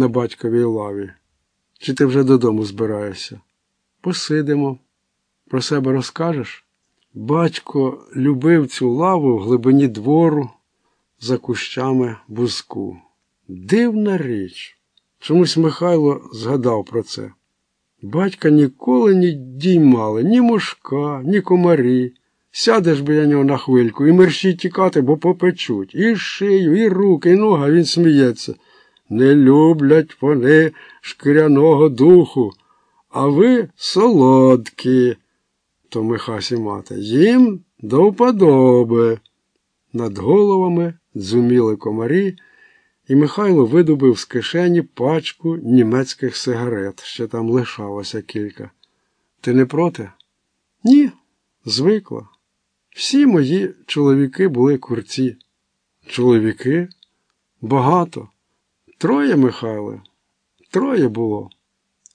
на батьковій лаві. Чи ти вже додому збираєшся? Посидимо. Про себе розкажеш? Батько любив цю лаву в глибині двору за кущами бузку. Дивна річ. Чомусь Михайло згадав про це. Батька ніколи не діймали ні мошка, ні комарі. Сядеш біля нього на хвильку і мерщій тікати, бо попечуть. І шию, і руки, і ноги, він сміється. Не люблять вони шкіряного духу, а ви солодкі. То Михасі мати. Їм до вподоби. Над головами дзуміли комарі, і Михайло видобив з кишені пачку німецьких сигарет, ще там лишалося кілька. Ти не проти? Ні, звикла. Всі мої чоловіки були курці. Чоловіки? Багато. Троє, Михайле, троє було.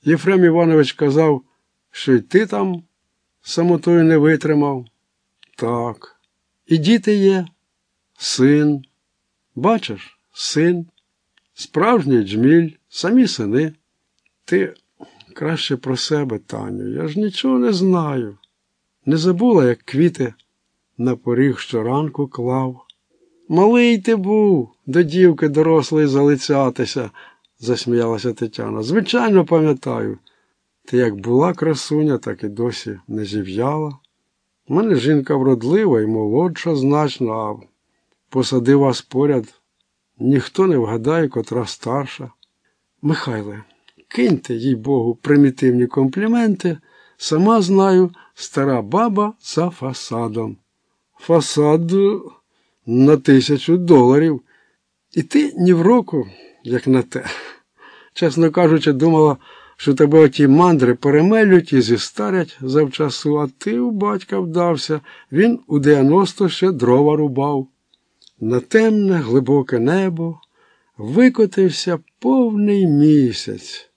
Єфрем Іванович казав, що й ти там самотою не витримав. Так. І діти є, син. Бачиш, син, справжній джміль, самі сини. Ти краще про себе, Таню, я ж нічого не знаю. Не забула, як квіти на поріг щоранку клав. Малий ти був, до дівки дорослої залицятися, засміялася Тетяна. Звичайно, пам'ятаю. Ти як була красуня, так і досі не зів'яла. У мене жінка вродлива і молодша значно, а посадив вас поряд. Ніхто не вгадає, котра старша. Михайле, киньте, їй Богу, примітивні компліменти. Сама знаю, стара баба за фасадом. Фасад на тисячу доларів. І ти ні в року, як на те. Чесно кажучи, думала, що тебе оті мандри перемелють і зістарять завчасу, а ти у батька вдався, він у 90 ще дрова рубав. На темне, глибоке небо викотився повний місяць.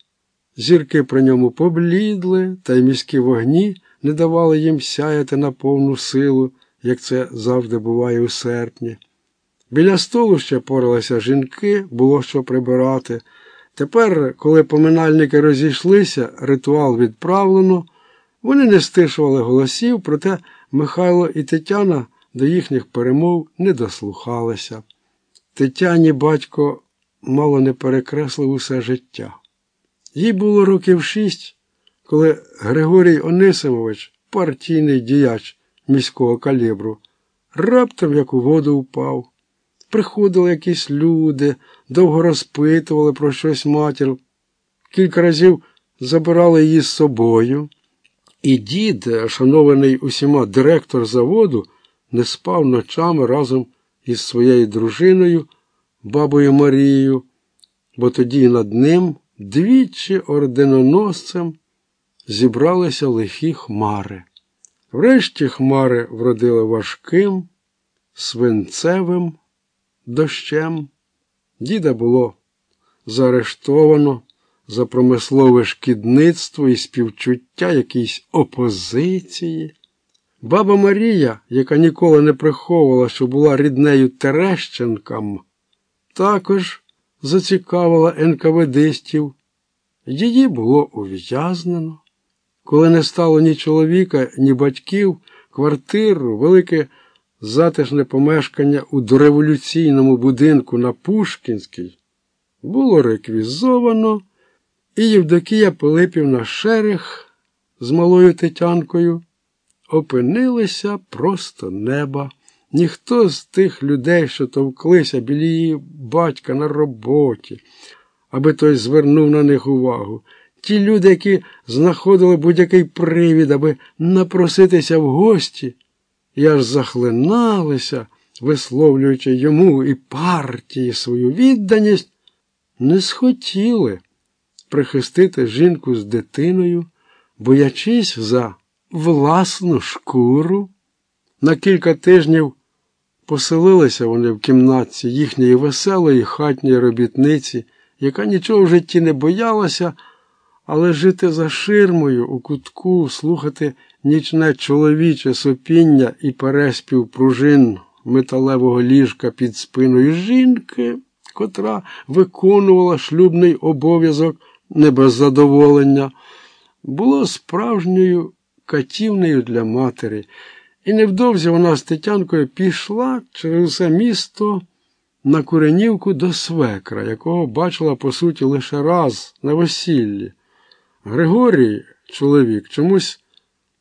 Зірки при ньому поблідли, та й міські вогні не давали їм сяяти на повну силу, як це завжди буває у серпні. Біля столу ще поралися жінки, було що прибирати. Тепер, коли поминальники розійшлися, ритуал відправлено, вони не стишували голосів, проте Михайло і Тетяна до їхніх перемов не дослухалися. Тетяні батько мало не перекреслив усе життя. Їй було років шість, коли Григорій Онисимович, партійний діяч міського калібру, раптом як у воду впав. Приходили якісь люди, довго розпитували про щось матір. Кілька разів забирали її з собою. І дід, шанований усіма директор заводу, не спав ночами разом із своєю дружиною, бабою Марією, бо тоді над ним двічі орденоносцем зібралися лихі хмари. Врешті хмари вродили важким, свинцевим дощем. Діда було заарештовано за промислове шкідництво і співчуття якійсь опозиції. Баба Марія, яка ніколи не приховувала, що була ріднею Терещенкам, також зацікавила НКВДистів. Її було ув'язнено. Коли не стало ні чоловіка, ні батьків, квартиру, велике затишне помешкання у дореволюційному будинку на Пушкінській було реквізовано, і Євдокія Пилипівна Шерех з малою Тетянкою опинилися просто неба. Ніхто з тих людей, що товклися біля її батька на роботі, аби той звернув на них увагу. Ті люди, які знаходили будь-який привід, аби напроситися в гості, і аж захлиналися, висловлюючи йому і партії свою відданість, не схотіли прихистити жінку з дитиною, боячись за власну шкуру. На кілька тижнів поселилися вони в кімнатці їхньої веселої хатньої робітниці, яка нічого в житті не боялася, але жити за ширмою у кутку, слухати нічне чоловіче сопіння і переспів пружин металевого ліжка під спиною жінки, котра виконувала шлюбний обов'язок не без задоволення, було справжньою катівнею для матері, і невдовзі вона з Тетянкою пішла через усе місто на Куренівку до свекра, якого бачила, по суті, лише раз на весіллі. Григорій, чоловік, чомусь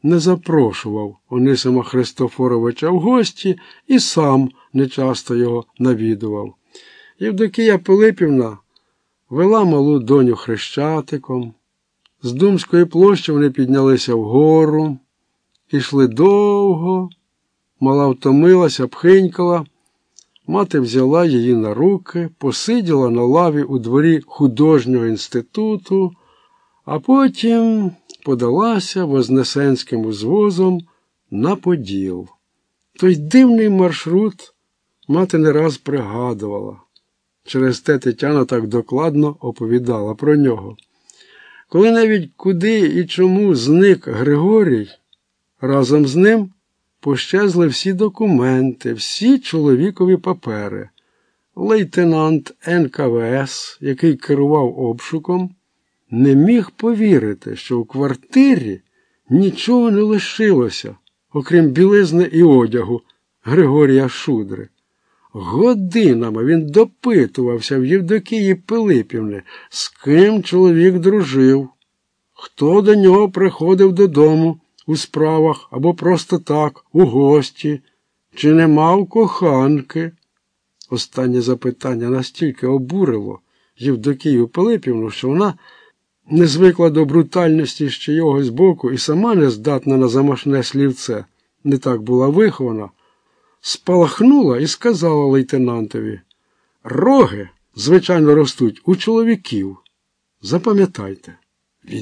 не запрошував Онисима Христофоровича в гості і сам нечасто його навідував. Євдокія Пилипівна вела малу доню хрещатиком. З Думської площі вони піднялися вгору, ішли довго, мала втомилася, пхинькала. Мати взяла її на руки, посиділа на лаві у дворі художнього інституту, а потім подалася Вознесенським узвозом на Поділ. Той дивний маршрут мати не раз пригадувала. Через те Тетяна так докладно оповідала про нього. Коли навіть куди і чому зник Григорій, разом з ним пощезли всі документи, всі чоловікові папери. Лейтенант НКВС, який керував обшуком, не міг повірити, що в квартирі нічого не лишилося, окрім білизни і одягу Григорія Шудри. Годинами він допитувався в Євдокії Пилипівни, з ким чоловік дружив, хто до нього приходив додому у справах або просто так, у гості, чи не мав коханки. Останнє запитання настільки обурило Євдокію Пилипівну, що вона не звикла до брутальності ще його з боку і сама не здатна на замашне слівце, не так була вихована, спалахнула і сказала лейтенантові Роги, звичайно, ростуть у чоловіків. Запам'ятайте.